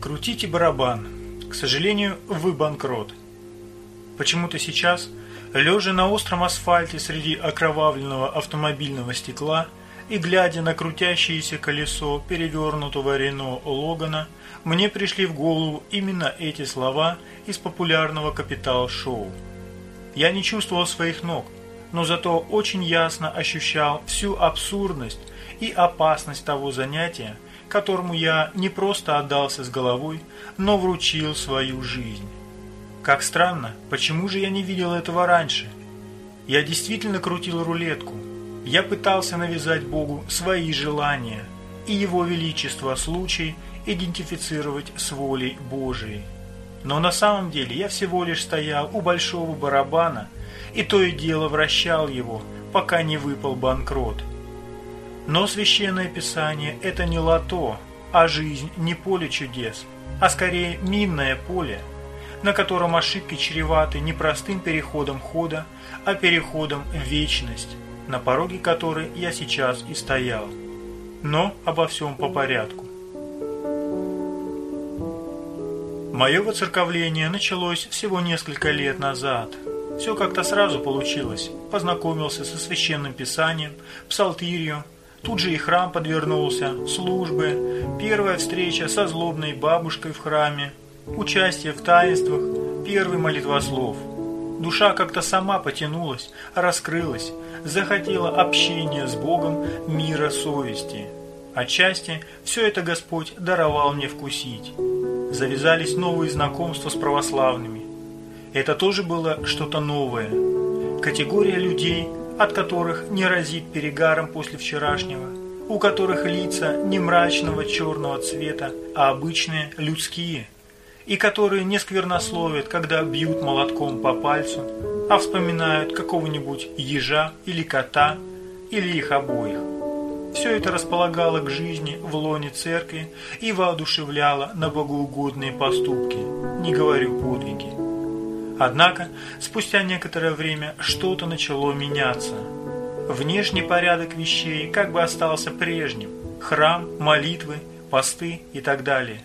Крутите барабан. К сожалению, вы банкрот. Почему-то сейчас, лежа на остром асфальте среди окровавленного автомобильного стекла и глядя на крутящееся колесо перевернутого Рено Логана, мне пришли в голову именно эти слова из популярного «Капитал-шоу». Я не чувствовал своих ног, но зато очень ясно ощущал всю абсурдность и опасность того занятия, которому я не просто отдался с головой, но вручил свою жизнь. Как странно, почему же я не видел этого раньше? Я действительно крутил рулетку. Я пытался навязать Богу свои желания и Его Величество случай идентифицировать с волей Божией. Но на самом деле я всего лишь стоял у большого барабана и то и дело вращал его, пока не выпал банкрот. Но Священное Писание – это не лото, а жизнь не поле чудес, а скорее минное поле, на котором ошибки чреваты не простым переходом хода, а переходом в вечность, на пороге которой я сейчас и стоял. Но обо всем по порядку. Мое воцерковление началось всего несколько лет назад. Все как-то сразу получилось. Познакомился со священным писанием, псалтирью, Тут же и храм подвернулся, службы, первая встреча со злобной бабушкой в храме, участие в таинствах, первый молитвослов. Душа как-то сама потянулась, раскрылась, захотела общения с Богом, мира совести. Отчасти все это Господь даровал мне вкусить. Завязались новые знакомства с православными. Это тоже было что-то новое. Категория людей – от которых не разит перегаром после вчерашнего, у которых лица не мрачного черного цвета, а обычные людские, и которые не сквернословят, когда бьют молотком по пальцу, а вспоминают какого-нибудь ежа или кота, или их обоих. Все это располагало к жизни в лоне церкви и воодушевляло на богоугодные поступки, не говорю подвиги. Однако, спустя некоторое время что-то начало меняться. Внешний порядок вещей как бы остался прежним. Храм, молитвы, посты и так далее.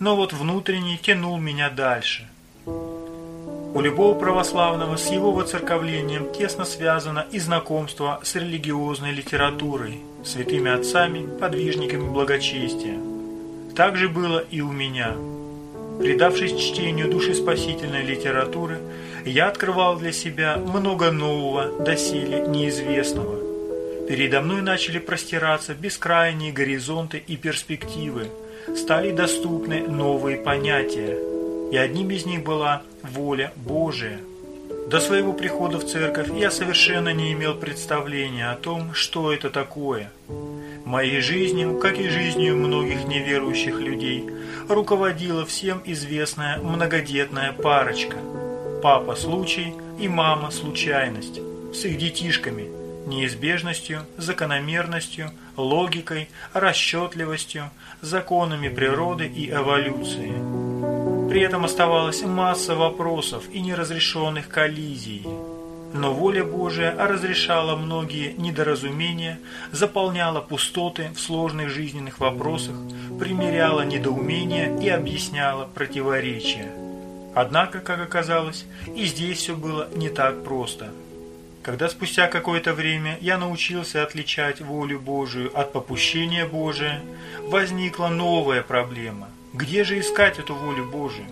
Но вот внутренний тянул меня дальше. У любого православного с его воцерковлением тесно связано и знакомство с религиозной литературой, святыми отцами, подвижниками благочестия. Так же было и у меня – Предавшись чтению душеспасительной литературы, я открывал для себя много нового, доселе неизвестного. Передо мной начали простираться бескрайние горизонты и перспективы, стали доступны новые понятия, и одним из них была воля Божия. До своего прихода в церковь я совершенно не имел представления о том, что это такое. Моей жизнью, как и жизнью многих неверующих людей, руководила всем известная многодетная парочка. Папа – случай и мама – случайность. С их детишками – неизбежностью, закономерностью, логикой, расчетливостью, законами природы и эволюции. При этом оставалась масса вопросов и неразрешенных коллизий. Но воля Божия разрешала многие недоразумения, заполняла пустоты в сложных жизненных вопросах, примеряла недоумения и объясняла противоречия. Однако, как оказалось, и здесь все было не так просто. Когда спустя какое-то время я научился отличать волю Божию от попущения Божия, возникла новая проблема. Где же искать эту волю Божию?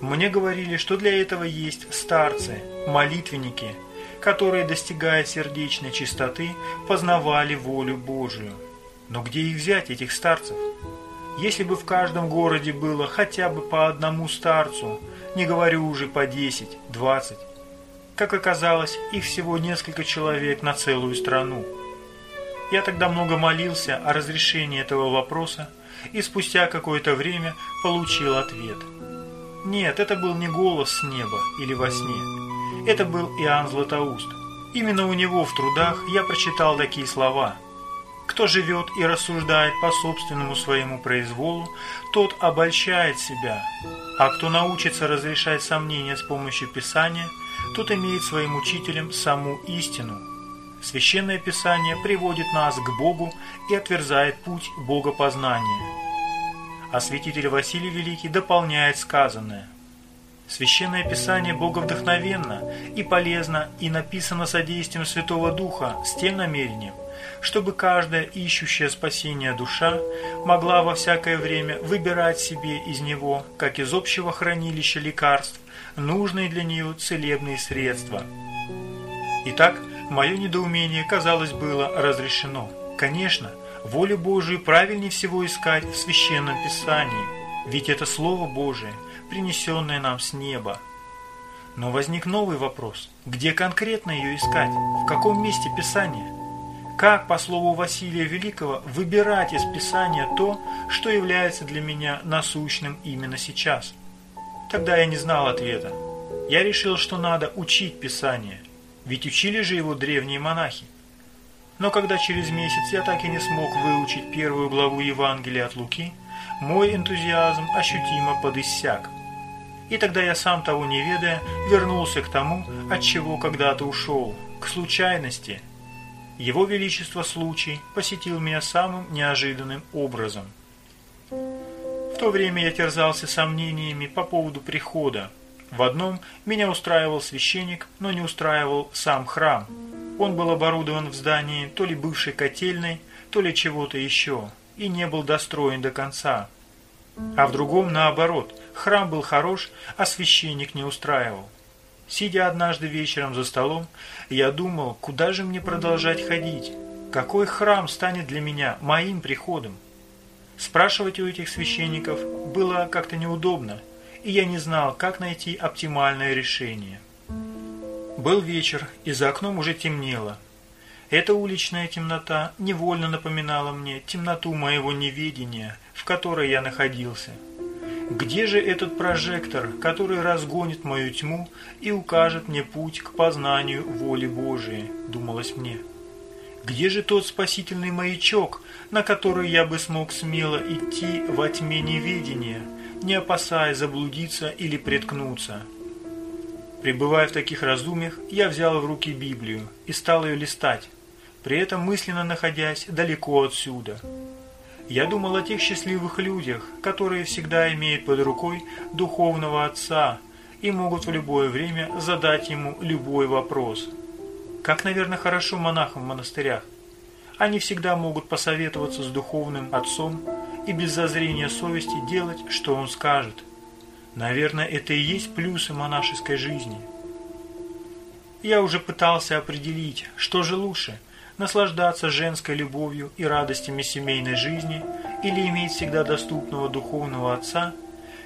Мне говорили, что для этого есть старцы, молитвенники, которые, достигая сердечной чистоты, познавали волю Божию. Но где их взять, этих старцев? Если бы в каждом городе было хотя бы по одному старцу, не говорю уже по 10, 20. Как оказалось, их всего несколько человек на целую страну. Я тогда много молился о разрешении этого вопроса и спустя какое-то время получил ответ – нет, это был не голос с неба или во сне. Это был Иоанн Златоуст. Именно у него в трудах я прочитал такие слова. Кто живет и рассуждает по собственному своему произволу, тот обольщает себя, а кто научится разрешать сомнения с помощью Писания, тот имеет своим учителем саму истину. Священное Писание приводит нас к Богу и отверзает путь богопознания. А святитель Василий Великий дополняет сказанное. Священное Писание боговдохновенно и полезно и написано содействием Святого Духа с тем намерением, чтобы каждая ищущая спасения душа могла во всякое время выбирать себе из него, как из общего хранилища лекарств, нужные для нее целебные средства. Итак, мое недоумение, казалось, было разрешено. Конечно, волю Божию правильнее всего искать в Священном Писании, ведь это Слово Божие, принесенное нам с неба. Но возник новый вопрос. Где конкретно ее искать? В каком месте Писания? Как, по слову Василия Великого, выбирать из Писания то, что является для меня насущным именно сейчас? Тогда я не знал ответа. Я решил, что надо учить Писание, ведь учили же его древние монахи. Но когда через месяц я так и не смог выучить первую главу Евангелия от Луки, мой энтузиазм ощутимо подиссяк. И тогда я сам того не ведая, вернулся к тому, от чего когда-то ушел, к случайности. Его Величество случай посетил меня самым неожиданным образом. В то время я терзался сомнениями по поводу прихода. В одном меня устраивал священник, но не устраивал сам храм – он был оборудован в здании то ли бывшей котельной, то ли чего-то еще, и не был достроен до конца. А в другом наоборот, храм был хорош, а священник не устраивал. Сидя однажды вечером за столом, я думал, куда же мне продолжать ходить? Какой храм станет для меня моим приходом? Спрашивать у этих священников было как-то неудобно, и я не знал, как найти оптимальное решение. Был вечер, и за окном уже темнело. Эта уличная темнота невольно напоминала мне темноту моего неведения, в которой я находился. Где же этот прожектор, который разгонит мою тьму и укажет мне путь к познанию воли Божией, думалось мне. Где же тот спасительный маячок, на который я бы смог смело идти во тьме неведения, не опасаясь заблудиться или преткнуться? Пребывая в таких раздумьях, я взял в руки Библию и стал ее листать, при этом мысленно находясь далеко отсюда. Я думал о тех счастливых людях, которые всегда имеют под рукой духовного отца и могут в любое время задать ему любой вопрос. Как, наверное, хорошо монахам в монастырях. Они всегда могут посоветоваться с духовным отцом и без зазрения совести делать, что он скажет. Наверное, это и есть плюсы монашеской жизни. Я уже пытался определить, что же лучше – наслаждаться женской любовью и радостями семейной жизни или иметь всегда доступного духовного отца,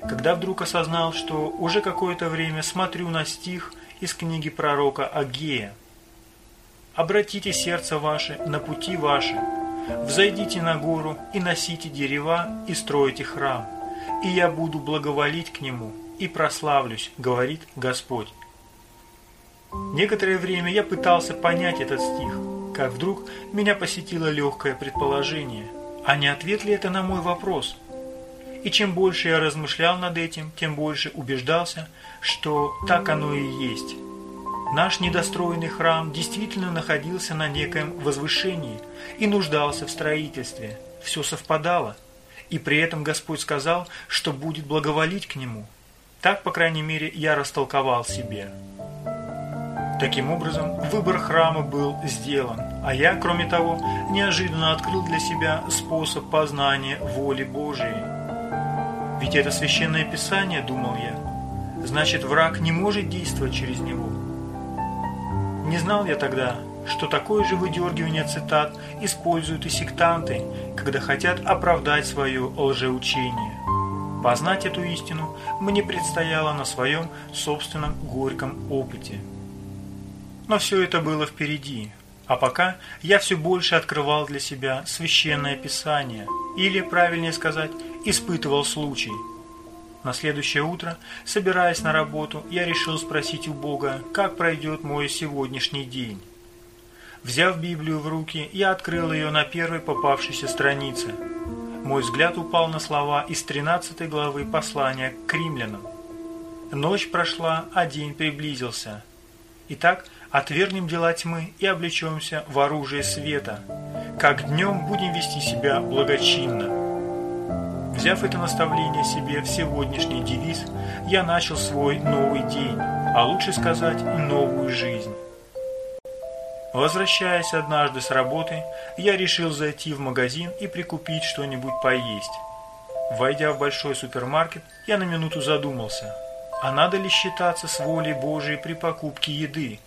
когда вдруг осознал, что уже какое-то время смотрю на стих из книги пророка Агея. «Обратите сердце ваше на пути ваши, взойдите на гору и носите дерева и стройте храм» и я буду благоволить к нему и прославлюсь, говорит Господь. Некоторое время я пытался понять этот стих, как вдруг меня посетило легкое предположение, а не ответ ли это на мой вопрос? И чем больше я размышлял над этим, тем больше убеждался, что так оно и есть. Наш недостроенный храм действительно находился на некоем возвышении и нуждался в строительстве. Все совпадало – и при этом Господь сказал, что будет благоволить к нему. Так, по крайней мере, я растолковал себе. Таким образом, выбор храма был сделан, а я, кроме того, неожиданно открыл для себя способ познания воли Божией. Ведь это священное писание, думал я, значит враг не может действовать через него. Не знал я тогда, что такое же выдергивание цитат используют и сектанты, когда хотят оправдать свое лжеучение. Познать эту истину мне предстояло на своем собственном горьком опыте. Но все это было впереди, а пока я все больше открывал для себя священное писание, или, правильнее сказать, испытывал случай. На следующее утро, собираясь на работу, я решил спросить у Бога, как пройдет мой сегодняшний день. Взяв Библию в руки, я открыл ее на первой попавшейся странице. Мой взгляд упал на слова из 13 главы послания к римлянам. Ночь прошла, а день приблизился. Итак, отвергнем дела тьмы и облечемся в оружие света. Как днем будем вести себя благочинно. Взяв это наставление себе в сегодняшний девиз, я начал свой новый день, а лучше сказать, новую жизнь. Возвращаясь однажды с работы, я решил зайти в магазин и прикупить что-нибудь поесть. Войдя в большой супермаркет, я на минуту задумался, а надо ли считаться с волей Божией при покупке еды?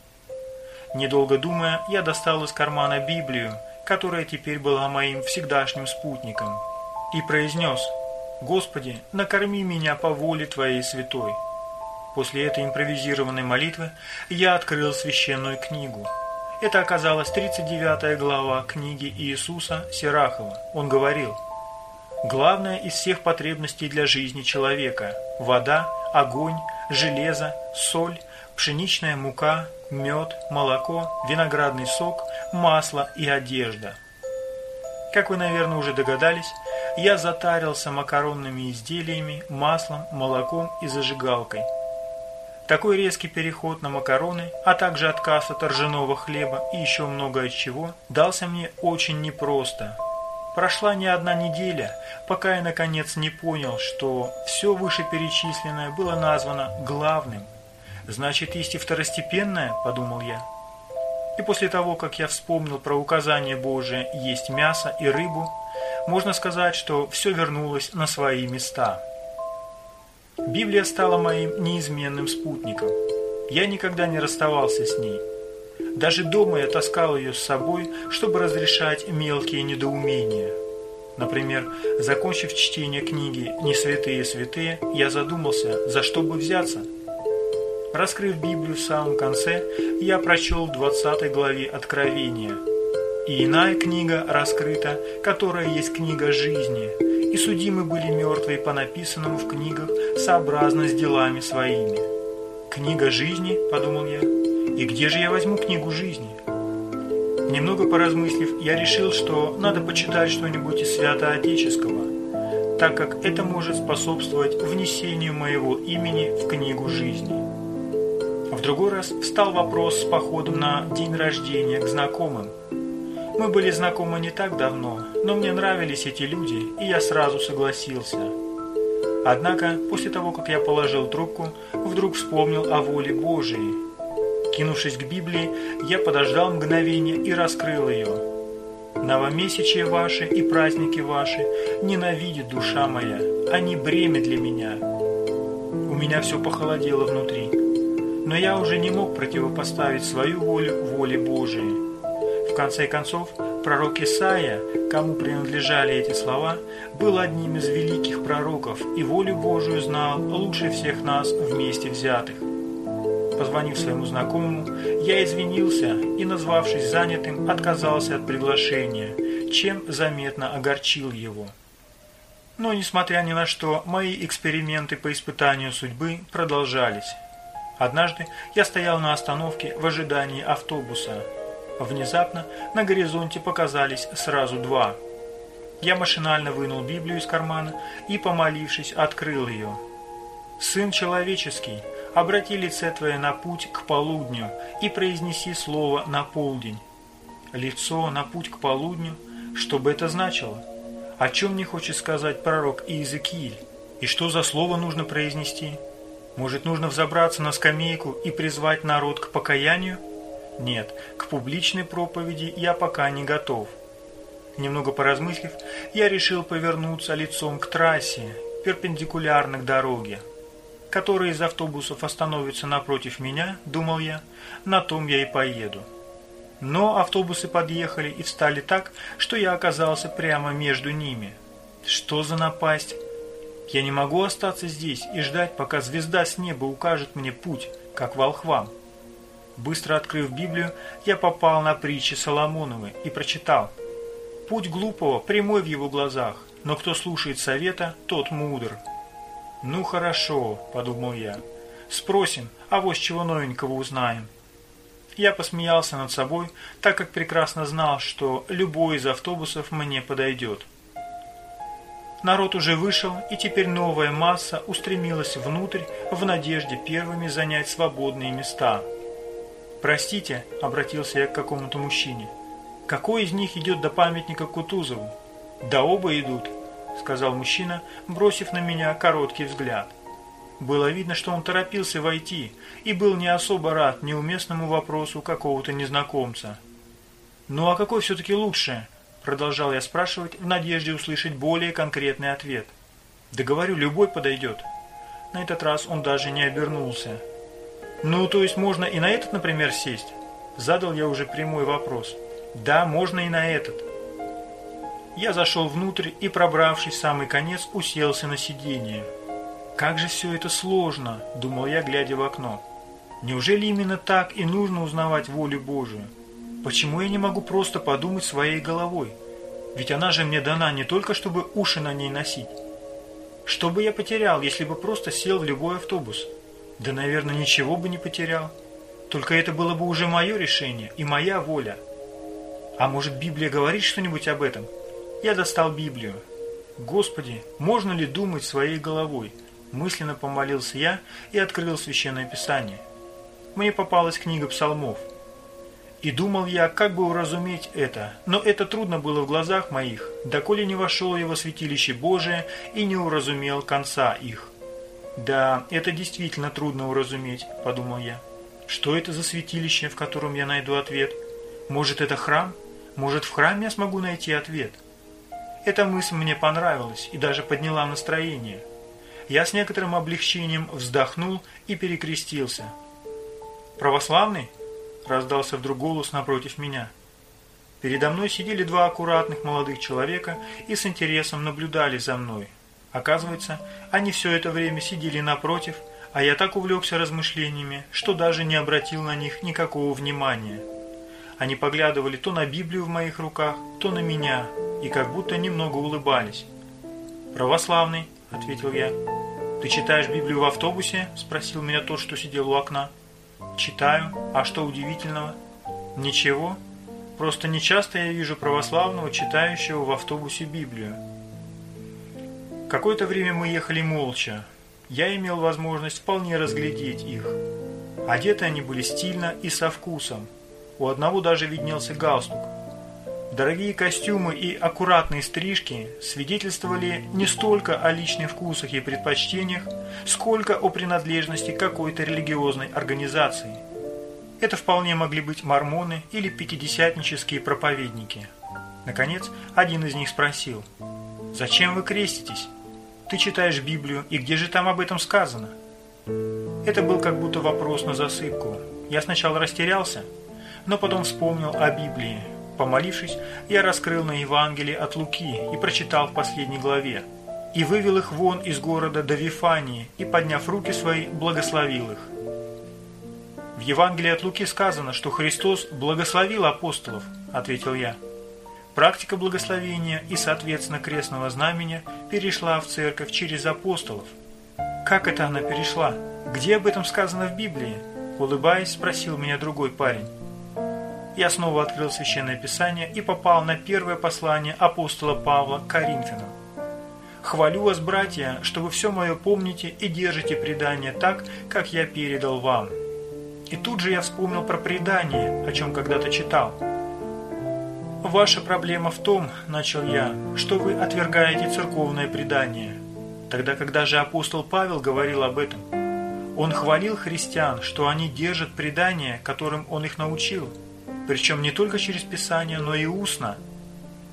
Недолго думая, я достал из кармана Библию, которая теперь была моим всегдашним спутником, и произнес «Господи, накорми меня по воле Твоей святой». После этой импровизированной молитвы я открыл священную книгу – это оказалась 39 глава книги Иисуса Сирахова. Он говорил, «Главное из всех потребностей для жизни человека – вода, огонь, железо, соль, пшеничная мука, мед, молоко, виноградный сок, масло и одежда». Как вы, наверное, уже догадались, я затарился макаронными изделиями, маслом, молоком и зажигалкой – такой резкий переход на макароны, а также отказ от ржаного хлеба и еще многое чего, дался мне очень непросто. Прошла не одна неделя, пока я наконец не понял, что все вышеперечисленное было названо главным. Значит, есть и второстепенное, подумал я. И после того, как я вспомнил про указание Божие есть мясо и рыбу, можно сказать, что все вернулось на свои места. Библия стала моим неизменным спутником. Я никогда не расставался с ней. Даже дома я таскал ее с собой, чтобы разрешать мелкие недоумения. Например, закончив чтение книги «Не святые святые», я задумался, за что бы взяться. Раскрыв Библию в самом конце, я прочел в 20 главе Откровения. «И иная книга раскрыта, которая есть книга жизни, и судимы были мертвые по написанному в книгах сообразно с делами своими. «Книга жизни», — подумал я, — «и где же я возьму книгу жизни?» Немного поразмыслив, я решил, что надо почитать что-нибудь из святоотеческого, так как это может способствовать внесению моего имени в книгу жизни. В другой раз встал вопрос с походом на день рождения к знакомым – мы были знакомы не так давно, но мне нравились эти люди, и я сразу согласился. Однако, после того, как я положил трубку, вдруг вспомнил о воле Божией. Кинувшись к Библии, я подождал мгновение и раскрыл ее. «Новомесячие ваши и праздники ваши ненавидит душа моя, они бремя для меня». У меня все похолодело внутри, но я уже не мог противопоставить свою волю воле Божией. В конце концов, пророк Исаия, кому принадлежали эти слова, был одним из великих пророков и волю Божию знал лучше всех нас вместе взятых. Позвонив своему знакомому, я извинился и, назвавшись занятым, отказался от приглашения, чем заметно огорчил его. Но, несмотря ни на что, мои эксперименты по испытанию судьбы продолжались. Однажды я стоял на остановке в ожидании автобуса – Внезапно на горизонте показались сразу два. Я машинально вынул Библию из кармана и, помолившись, открыл ее. «Сын человеческий, обрати лице твое на путь к полудню и произнеси слово на полдень». Лицо на путь к полудню, что бы это значило? О чем не хочет сказать пророк Иезекииль? И что за слово нужно произнести? Может, нужно взобраться на скамейку и призвать народ к покаянию? Нет, к публичной проповеди я пока не готов. Немного поразмыслив, я решил повернуться лицом к трассе, перпендикулярно к дороге. Который из автобусов остановится напротив меня, думал я, на том я и поеду. Но автобусы подъехали и встали так, что я оказался прямо между ними. Что за напасть? Я не могу остаться здесь и ждать, пока звезда с неба укажет мне путь, как волхвам. Быстро открыв Библию, я попал на притчи Соломоновы и прочитал. «Путь глупого прямой в его глазах, но кто слушает совета, тот мудр». «Ну хорошо», – подумал я. «Спросим, а вот чего новенького узнаем». Я посмеялся над собой, так как прекрасно знал, что любой из автобусов мне подойдет. Народ уже вышел, и теперь новая масса устремилась внутрь в надежде первыми занять свободные места – «Простите», — обратился я к какому-то мужчине, — «какой из них идет до памятника Кутузову?» «Да оба идут. — сказал мужчина, бросив на меня короткий взгляд. Было видно, что он торопился войти и был не особо рад неуместному вопросу какого-то незнакомца. «Ну а какой все-таки лучше?» – продолжал я спрашивать в надежде услышать более конкретный ответ. «Да говорю, любой подойдет». На этот раз он даже не обернулся. «Ну, то есть можно и на этот, например, сесть?» Задал я уже прямой вопрос. «Да, можно и на этот». Я зашел внутрь и, пробравшись в самый конец, уселся на сиденье. «Как же все это сложно!» – думал я, глядя в окно. «Неужели именно так и нужно узнавать волю Божию? Почему я не могу просто подумать своей головой? Ведь она же мне дана не только, чтобы уши на ней носить. Что бы я потерял, если бы просто сел в любой автобус? Да, наверное, ничего бы не потерял. Только это было бы уже мое решение и моя воля. А может, Библия говорит что-нибудь об этом? Я достал Библию. Господи, можно ли думать своей головой? Мысленно помолился я и открыл Священное Писание. Мне попалась книга псалмов. И думал я, как бы уразуметь это, но это трудно было в глазах моих, доколе не вошел во святилище Божие и не уразумел конца их. «Да, это действительно трудно уразуметь», – подумал я. «Что это за святилище, в котором я найду ответ? Может, это храм? Может, в храме я смогу найти ответ?» Эта мысль мне понравилась и даже подняла настроение. Я с некоторым облегчением вздохнул и перекрестился. «Православный?» – раздался вдруг голос напротив меня. Передо мной сидели два аккуратных молодых человека и с интересом наблюдали за мной. Оказывается, они все это время сидели напротив, а я так увлекся размышлениями, что даже не обратил на них никакого внимания. Они поглядывали то на Библию в моих руках, то на меня, и как будто немного улыбались. «Православный», — ответил я. «Ты читаешь Библию в автобусе?» — спросил меня тот, что сидел у окна. «Читаю. А что удивительного?» «Ничего. Просто нечасто я вижу православного, читающего в автобусе Библию. Какое-то время мы ехали молча. Я имел возможность вполне разглядеть их. Одеты они были стильно и со вкусом. У одного даже виднелся галстук. Дорогие костюмы и аккуратные стрижки свидетельствовали не столько о личных вкусах и предпочтениях, сколько о принадлежности какой-то религиозной организации. Это вполне могли быть мормоны или пятидесятнические проповедники. Наконец, один из них спросил, «Зачем вы креститесь?» Ты читаешь Библию, и где же там об этом сказано? Это был как будто вопрос на засыпку. Я сначала растерялся, но потом вспомнил о Библии. Помолившись, я раскрыл на Евангелие от Луки и прочитал в последней главе. «И вывел их вон из города до Вифании, и, подняв руки свои, благословил их». «В Евангелии от Луки сказано, что Христос благословил апостолов», – ответил я. Практика благословения и, соответственно, крестного знамения перешла в церковь через апостолов. Как это она перешла? Где об этом сказано в Библии? Улыбаясь, спросил меня другой парень. Я снова открыл Священное Писание и попал на первое послание апостола Павла к Коринфянам. «Хвалю вас, братья, что вы все мое помните и держите предание так, как я передал вам». И тут же я вспомнил про предание, о чем когда-то читал – «Ваша проблема в том, — начал я, — что вы отвергаете церковное предание. Тогда, когда же апостол Павел говорил об этом, он хвалил христиан, что они держат предание, которым он их научил, причем не только через Писание, но и устно.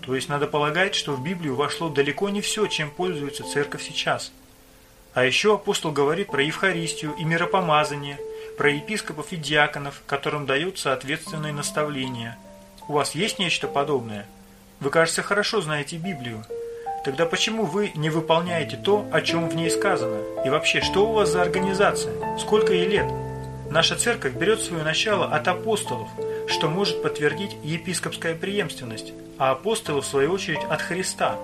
То есть надо полагать, что в Библию вошло далеко не все, чем пользуется церковь сейчас. А еще апостол говорит про Евхаристию и миропомазание, про епископов и диаконов, которым дают соответственные наставления – у вас есть нечто подобное? Вы, кажется, хорошо знаете Библию. Тогда почему вы не выполняете то, о чем в ней сказано? И вообще, что у вас за организация? Сколько ей лет? Наша церковь берет свое начало от апостолов, что может подтвердить епископская преемственность, а апостолы, в свою очередь, от Христа.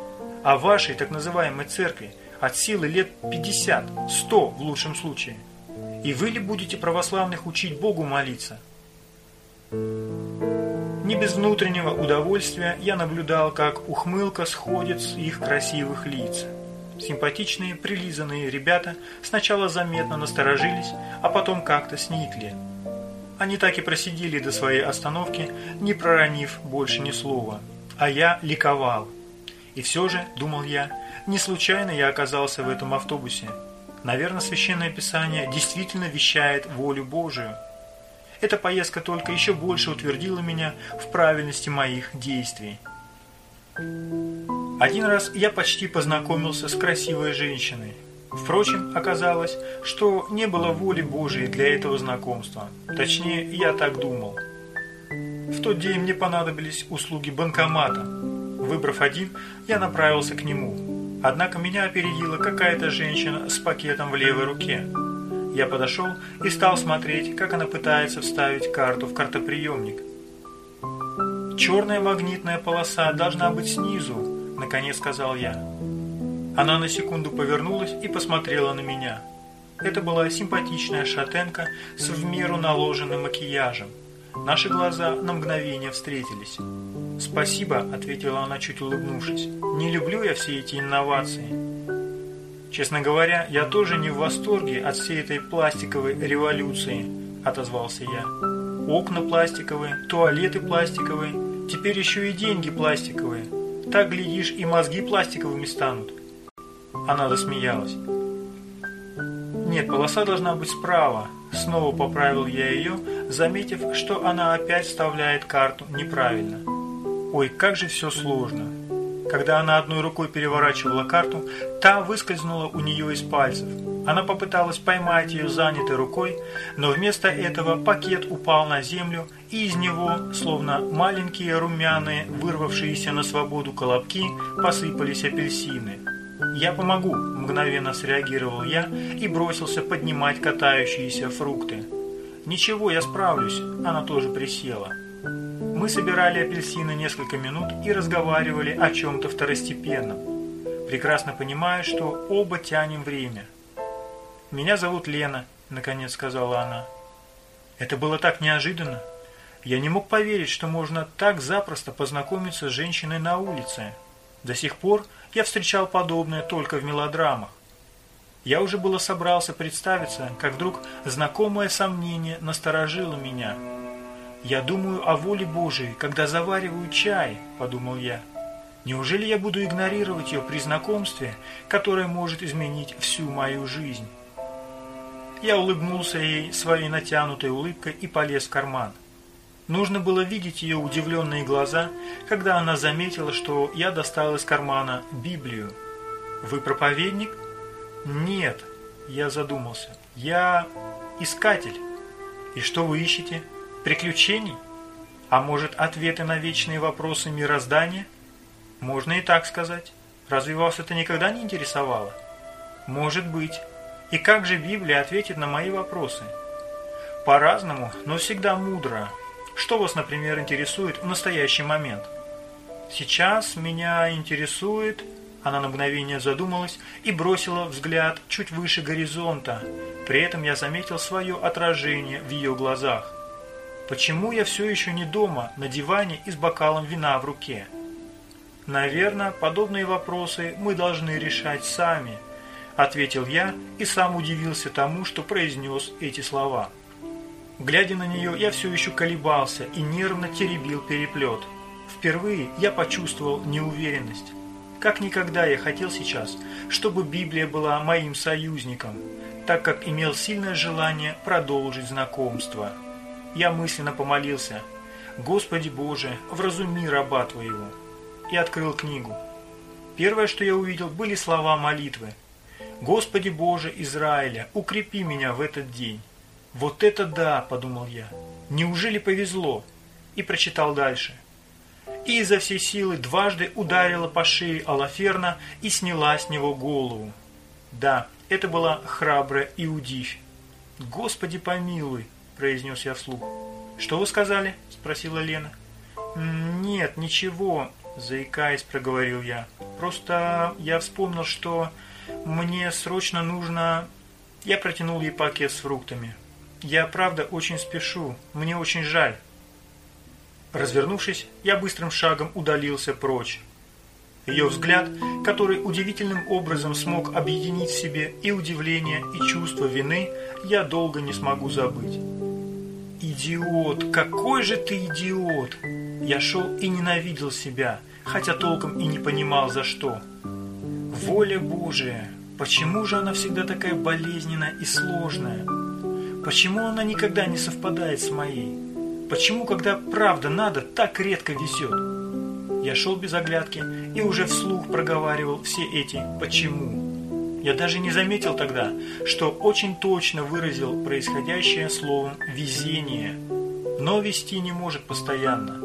А вашей так называемой церкви от силы лет 50, 100 в лучшем случае. И вы ли будете православных учить Богу молиться? Не без внутреннего удовольствия я наблюдал, как ухмылка сходит с их красивых лиц. Симпатичные, прилизанные ребята сначала заметно насторожились, а потом как-то сникли. Они так и просидели до своей остановки, не проронив больше ни слова. А я ликовал. И все же, думал я, Не случайно я оказался в этом автобусе. Наверное, Священное Писание действительно вещает волю Божию. Эта поездка только еще больше утвердила меня в правильности моих действий. Один раз я почти познакомился с красивой женщиной. Впрочем, оказалось, что не было воли Божией для этого знакомства. Точнее, я так думал. В тот день мне понадобились услуги банкомата. Выбрав один, я направился к нему. Однако меня опередила какая-то женщина с пакетом в левой руке. Я подошел и стал смотреть, как она пытается вставить карту в картоприемник. «Черная магнитная полоса должна быть снизу», – наконец сказал я. Она на секунду повернулась и посмотрела на меня. Это была симпатичная шатенка с в меру наложенным макияжем. Наши глаза на мгновение встретились. «Спасибо», – ответила она, чуть улыбнувшись. «Не люблю я все эти инновации». Честно говоря, я тоже не в восторге от всей этой пластиковой революции, отозвался я. Окна пластиковые, туалеты пластиковые, теперь еще и деньги пластиковые. Так, глядишь, и мозги пластиковыми станут. Она засмеялась. Нет, полоса должна быть справа. Снова поправил я ее, заметив, что она опять вставляет карту неправильно. Ой, как же все сложно. Когда она одной рукой переворачивала карту, та выскользнула у нее из пальцев. Она попыталась поймать ее занятой рукой, но вместо этого пакет упал на землю, и из него, словно маленькие румяные, вырвавшиеся на свободу колобки, посыпались апельсины. «Я помогу», – мгновенно среагировал я и бросился поднимать катающиеся фрукты. «Ничего, я справлюсь», – она тоже присела. Мы собирали апельсины несколько минут и разговаривали о чем-то второстепенном, прекрасно понимая, что оба тянем время. «Меня зовут Лена», — наконец сказала она. Это было так неожиданно. Я не мог поверить, что можно так запросто познакомиться с женщиной на улице. До сих пор я встречал подобное только в мелодрамах. Я уже было собрался представиться, как вдруг знакомое сомнение насторожило меня — «Я думаю о воле Божией, когда завариваю чай», – подумал я. «Неужели я буду игнорировать ее при знакомстве, которое может изменить всю мою жизнь?» Я улыбнулся ей своей натянутой улыбкой и полез в карман. Нужно было видеть ее удивленные глаза, когда она заметила, что я достал из кармана Библию. «Вы проповедник?» «Нет», – я задумался. «Я искатель». «И что вы ищете?» Приключений? А может, ответы на вечные вопросы мироздания? Можно и так сказать. Разве вас это никогда не интересовало? Может быть. И как же Библия ответит на мои вопросы? По-разному, но всегда мудро. Что вас, например, интересует в настоящий момент? Сейчас меня интересует... Она на мгновение задумалась и бросила взгляд чуть выше горизонта. При этом я заметил свое отражение в ее глазах. Почему я все еще не дома, на диване и с бокалом вина в руке? Наверное, подобные вопросы мы должны решать сами, ответил я и сам удивился тому, что произнес эти слова. Глядя на нее, я все еще колебался и нервно теребил переплет. Впервые я почувствовал неуверенность. Как никогда я хотел сейчас, чтобы Библия была моим союзником, так как имел сильное желание продолжить знакомство я мысленно помолился «Господи Боже, вразуми раба Твоего» и открыл книгу. Первое, что я увидел, были слова молитвы. «Господи Боже Израиля, укрепи меня в этот день». «Вот это да!» – подумал я. «Неужели повезло?» И прочитал дальше. И изо всей силы дважды ударила по шее Алаферна и сняла с него голову. Да, это была храбрая Иудивь. «Господи помилуй!» Произнес я вслух. «Что вы сказали?» – спросила Лена. «Нет, ничего», – заикаясь, проговорил я. «Просто я вспомнил, что мне срочно нужно...» Я протянул ей пакет с фруктами. «Я, правда, очень спешу. Мне очень жаль». Развернувшись, я быстрым шагом удалился прочь. Ее взгляд, который удивительным образом смог объединить в себе и удивление, и чувство вины, я долго не смогу забыть. «Идиот! Какой же ты идиот!» Я шел и ненавидел себя, хотя толком и не понимал за что. Воля Божия, почему же она всегда такая болезненная и сложная? Почему она никогда не совпадает с моей? Почему, когда правда надо, так редко везет? Я шел без оглядки и уже вслух проговаривал все эти «почему». Я даже не заметил тогда, что очень точно выразил происходящее словом «везение». Но вести не может постоянно.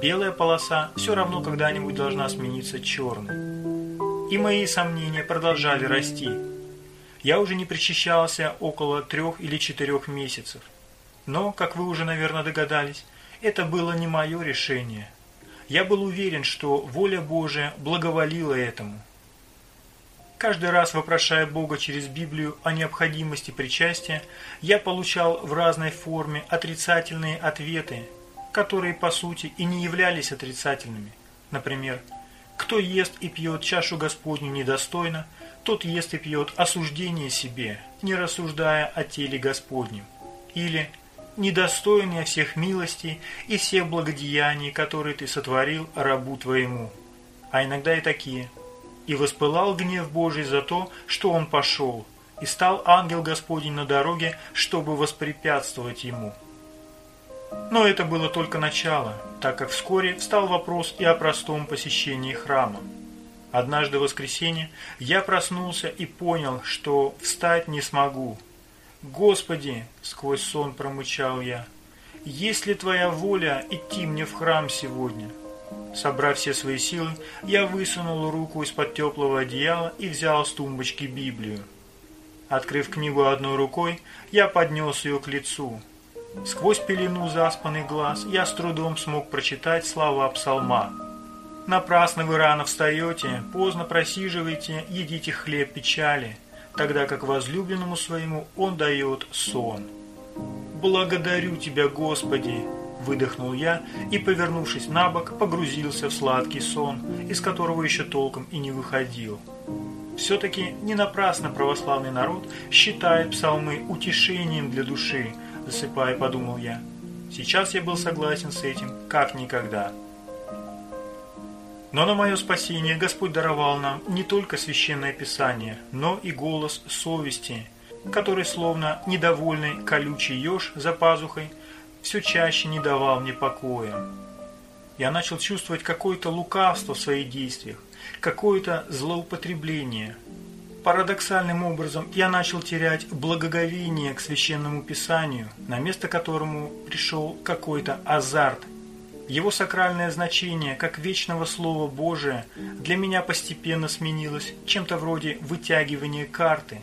Белая полоса все равно когда-нибудь должна смениться черной. И мои сомнения продолжали расти. Я уже не причащался около трех или четырех месяцев. Но, как вы уже, наверное, догадались, это было не мое решение. Я был уверен, что воля Божия благоволила этому. Каждый раз, вопрошая Бога через Библию о необходимости причастия, я получал в разной форме отрицательные ответы, которые по сути и не являлись отрицательными. Например, «Кто ест и пьет чашу Господню недостойно, тот ест и пьет осуждение себе, не рассуждая о теле Господнем». Или «Недостоин я всех милостей и всех благодеяний, которые ты сотворил рабу твоему». А иногда и такие. «И воспылал гнев Божий за то, что он пошел, и стал ангел Господень на дороге, чтобы воспрепятствовать ему». Но это было только начало, так как вскоре встал вопрос и о простом посещении храма. Однажды в воскресенье я проснулся и понял, что встать не смогу. «Господи!» — сквозь сон промычал я. «Есть ли Твоя воля идти мне в храм сегодня?» Собрав все свои силы, я высунул руку из-под теплого одеяла и взял с тумбочки Библию. Открыв книгу одной рукой, я поднес ее к лицу. Сквозь пелену заспанный глаз я с трудом смог прочитать слова псалма. «Напрасно вы рано встаете, поздно просиживаете, едите хлеб печали, тогда как возлюбленному своему он дает сон». «Благодарю Тебя, Господи!» – выдохнул я и, повернувшись на бок, погрузился в сладкий сон, из которого еще толком и не выходил. Все-таки не напрасно православный народ считает псалмы утешением для души – засыпая, подумал я. Сейчас я был согласен с этим, как никогда. Но на мое спасение Господь даровал нам не только священное писание, но и голос совести, который, словно недовольный колючий еж за пазухой, все чаще не давал мне покоя. Я начал чувствовать какое-то лукавство в своих действиях, какое-то злоупотребление – Парадоксальным образом я начал терять благоговение к священному писанию, на место которому пришел какой-то азарт. Его сакральное значение, как вечного Слова Божия, для меня постепенно сменилось чем-то вроде вытягивания карты.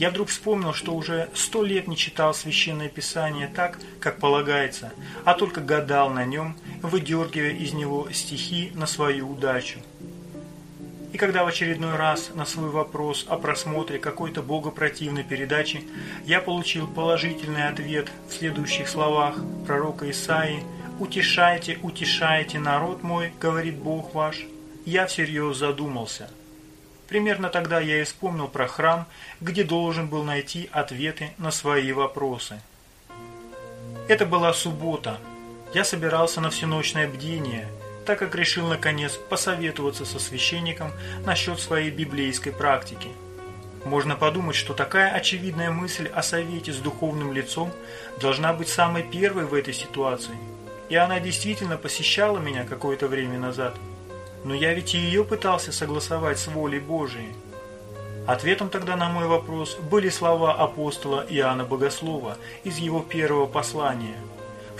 Я вдруг вспомнил, что уже сто лет не читал священное писание так, как полагается, а только гадал на нем, выдергивая из него стихи на свою удачу. И когда в очередной раз на свой вопрос о просмотре какой-то богопротивной передачи я получил положительный ответ в следующих словах пророка Исаии «Утешайте, утешайте народ мой, говорит Бог ваш», я всерьез задумался. Примерно тогда я и вспомнил про храм, где должен был найти ответы на свои вопросы. Это была суббота. Я собирался на всеночное бдение – так как решил наконец посоветоваться со священником насчет своей библейской практики. Можно подумать, что такая очевидная мысль о совете с духовным лицом должна быть самой первой в этой ситуации. И она действительно посещала меня какое-то время назад. Но я ведь и ее пытался согласовать с волей Божией. Ответом тогда на мой вопрос были слова апостола Иоанна Богослова из его первого послания –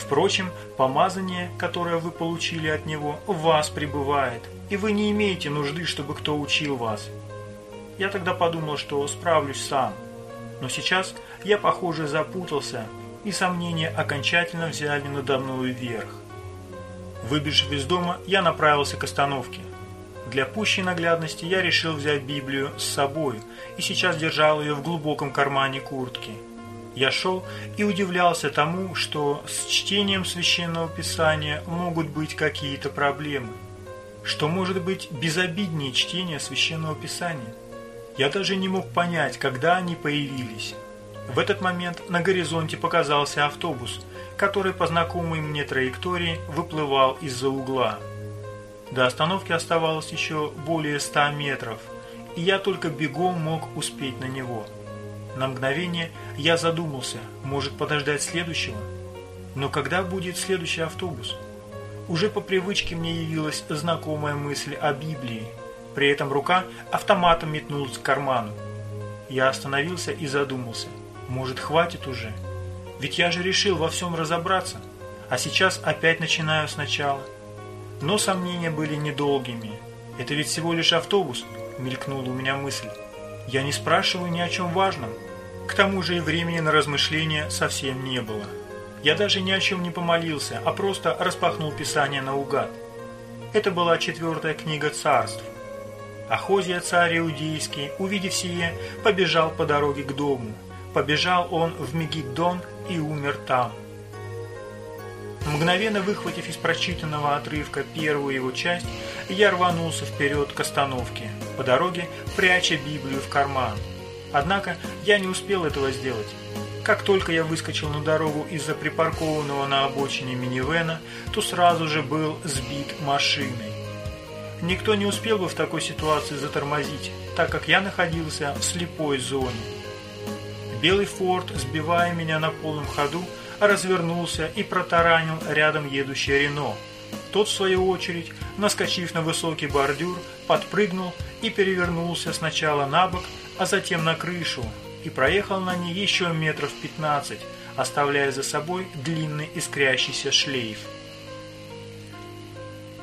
Впрочем, помазание, которое вы получили от него, в вас пребывает, и вы не имеете нужды, чтобы кто учил вас. Я тогда подумал, что справлюсь сам. Но сейчас я, похоже, запутался, и сомнения окончательно взяли надо мной вверх. Выбежав из дома, я направился к остановке. Для пущей наглядности я решил взять Библию с собой и сейчас держал ее в глубоком кармане куртки. Я шел и удивлялся тому, что с чтением Священного Писания могут быть какие-то проблемы. Что может быть безобиднее чтения Священного Писания? Я даже не мог понять, когда они появились. В этот момент на горизонте показался автобус, который по знакомой мне траектории выплывал из-за угла. До остановки оставалось еще более ста метров, и я только бегом мог успеть на него. На мгновение я задумался, может подождать следующего? Но когда будет следующий автобус? Уже по привычке мне явилась знакомая мысль о Библии. При этом рука автоматом метнулась к карману. Я остановился и задумался. Может, хватит уже? Ведь я же решил во всем разобраться. А сейчас опять начинаю сначала. Но сомнения были недолгими. Это ведь всего лишь автобус, мелькнула у меня мысль. Я не спрашиваю ни о чем важном. К тому же и времени на размышления совсем не было. Я даже ни о чем не помолился, а просто распахнул Писание наугад. Это была четвертая книга царств. Ахозия, царь иудейский, увидев сие, побежал по дороге к дому. Побежал он в Мегиддон и умер там. Мгновенно выхватив из прочитанного отрывка первую его часть, я рванулся вперед к остановке, по дороге пряча Библию в карман. Однако я не успел этого сделать. Как только я выскочил на дорогу из-за припаркованного на обочине минивэна, то сразу же был сбит машиной. Никто не успел бы в такой ситуации затормозить, так как я находился в слепой зоне. Белый форт, сбивая меня на полном ходу, развернулся и протаранил рядом едущий Рено. Тот, в свою очередь, наскочив на высокий бордюр, подпрыгнул и перевернулся сначала на бок, а затем на крышу, и проехал на ней еще метров 15, оставляя за собой длинный искрящийся шлейф.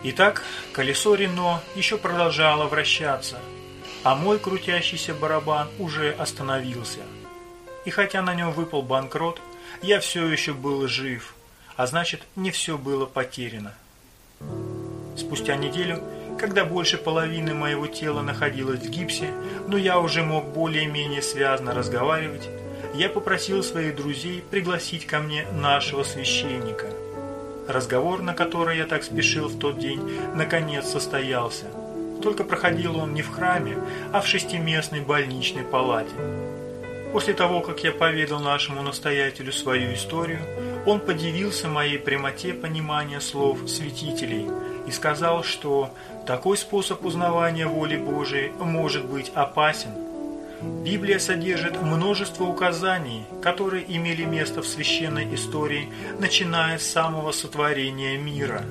Итак, колесо Рено еще продолжало вращаться, а мой крутящийся барабан уже остановился. И хотя на нем выпал банкрот, я все еще был жив, а значит, не все было потеряно. Спустя неделю, когда больше половины моего тела находилось в гипсе, но я уже мог более-менее связно разговаривать, я попросил своих друзей пригласить ко мне нашего священника. Разговор, на который я так спешил в тот день, наконец состоялся. Только проходил он не в храме, а в шестиместной больничной палате. После того, как я поведал нашему настоятелю свою историю, он подивился моей прямоте понимания слов святителей и сказал, что такой способ узнавания воли Божией может быть опасен. Библия содержит множество указаний, которые имели место в священной истории, начиная с самого сотворения мира.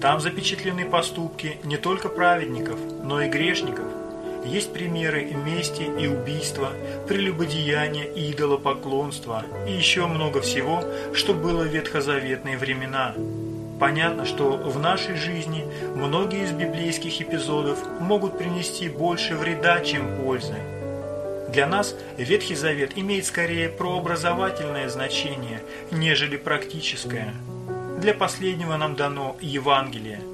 Там запечатлены поступки не только праведников, но и грешников – есть примеры мести и убийства, прелюбодеяния и идолопоклонства и еще много всего, что было в ветхозаветные времена. Понятно, что в нашей жизни многие из библейских эпизодов могут принести больше вреда, чем пользы. Для нас Ветхий Завет имеет скорее прообразовательное значение, нежели практическое. Для последнего нам дано Евангелие –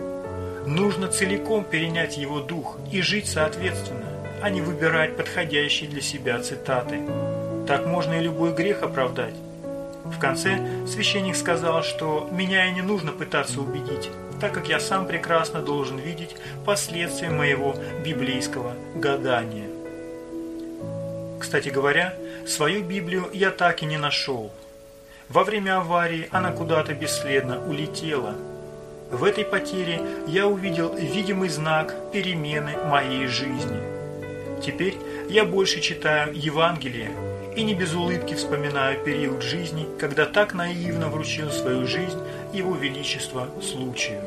Нужно целиком перенять его дух и жить соответственно, а не выбирать подходящие для себя цитаты. Так можно и любой грех оправдать. В конце священник сказал, что меня и не нужно пытаться убедить, так как я сам прекрасно должен видеть последствия моего библейского гадания. Кстати говоря, свою Библию я так и не нашел. Во время аварии она куда-то бесследно улетела – в этой потере я увидел видимый знак перемены моей жизни. Теперь я больше читаю Евангелие и не без улыбки вспоминаю период жизни, когда так наивно вручил свою жизнь Его Величество случаю.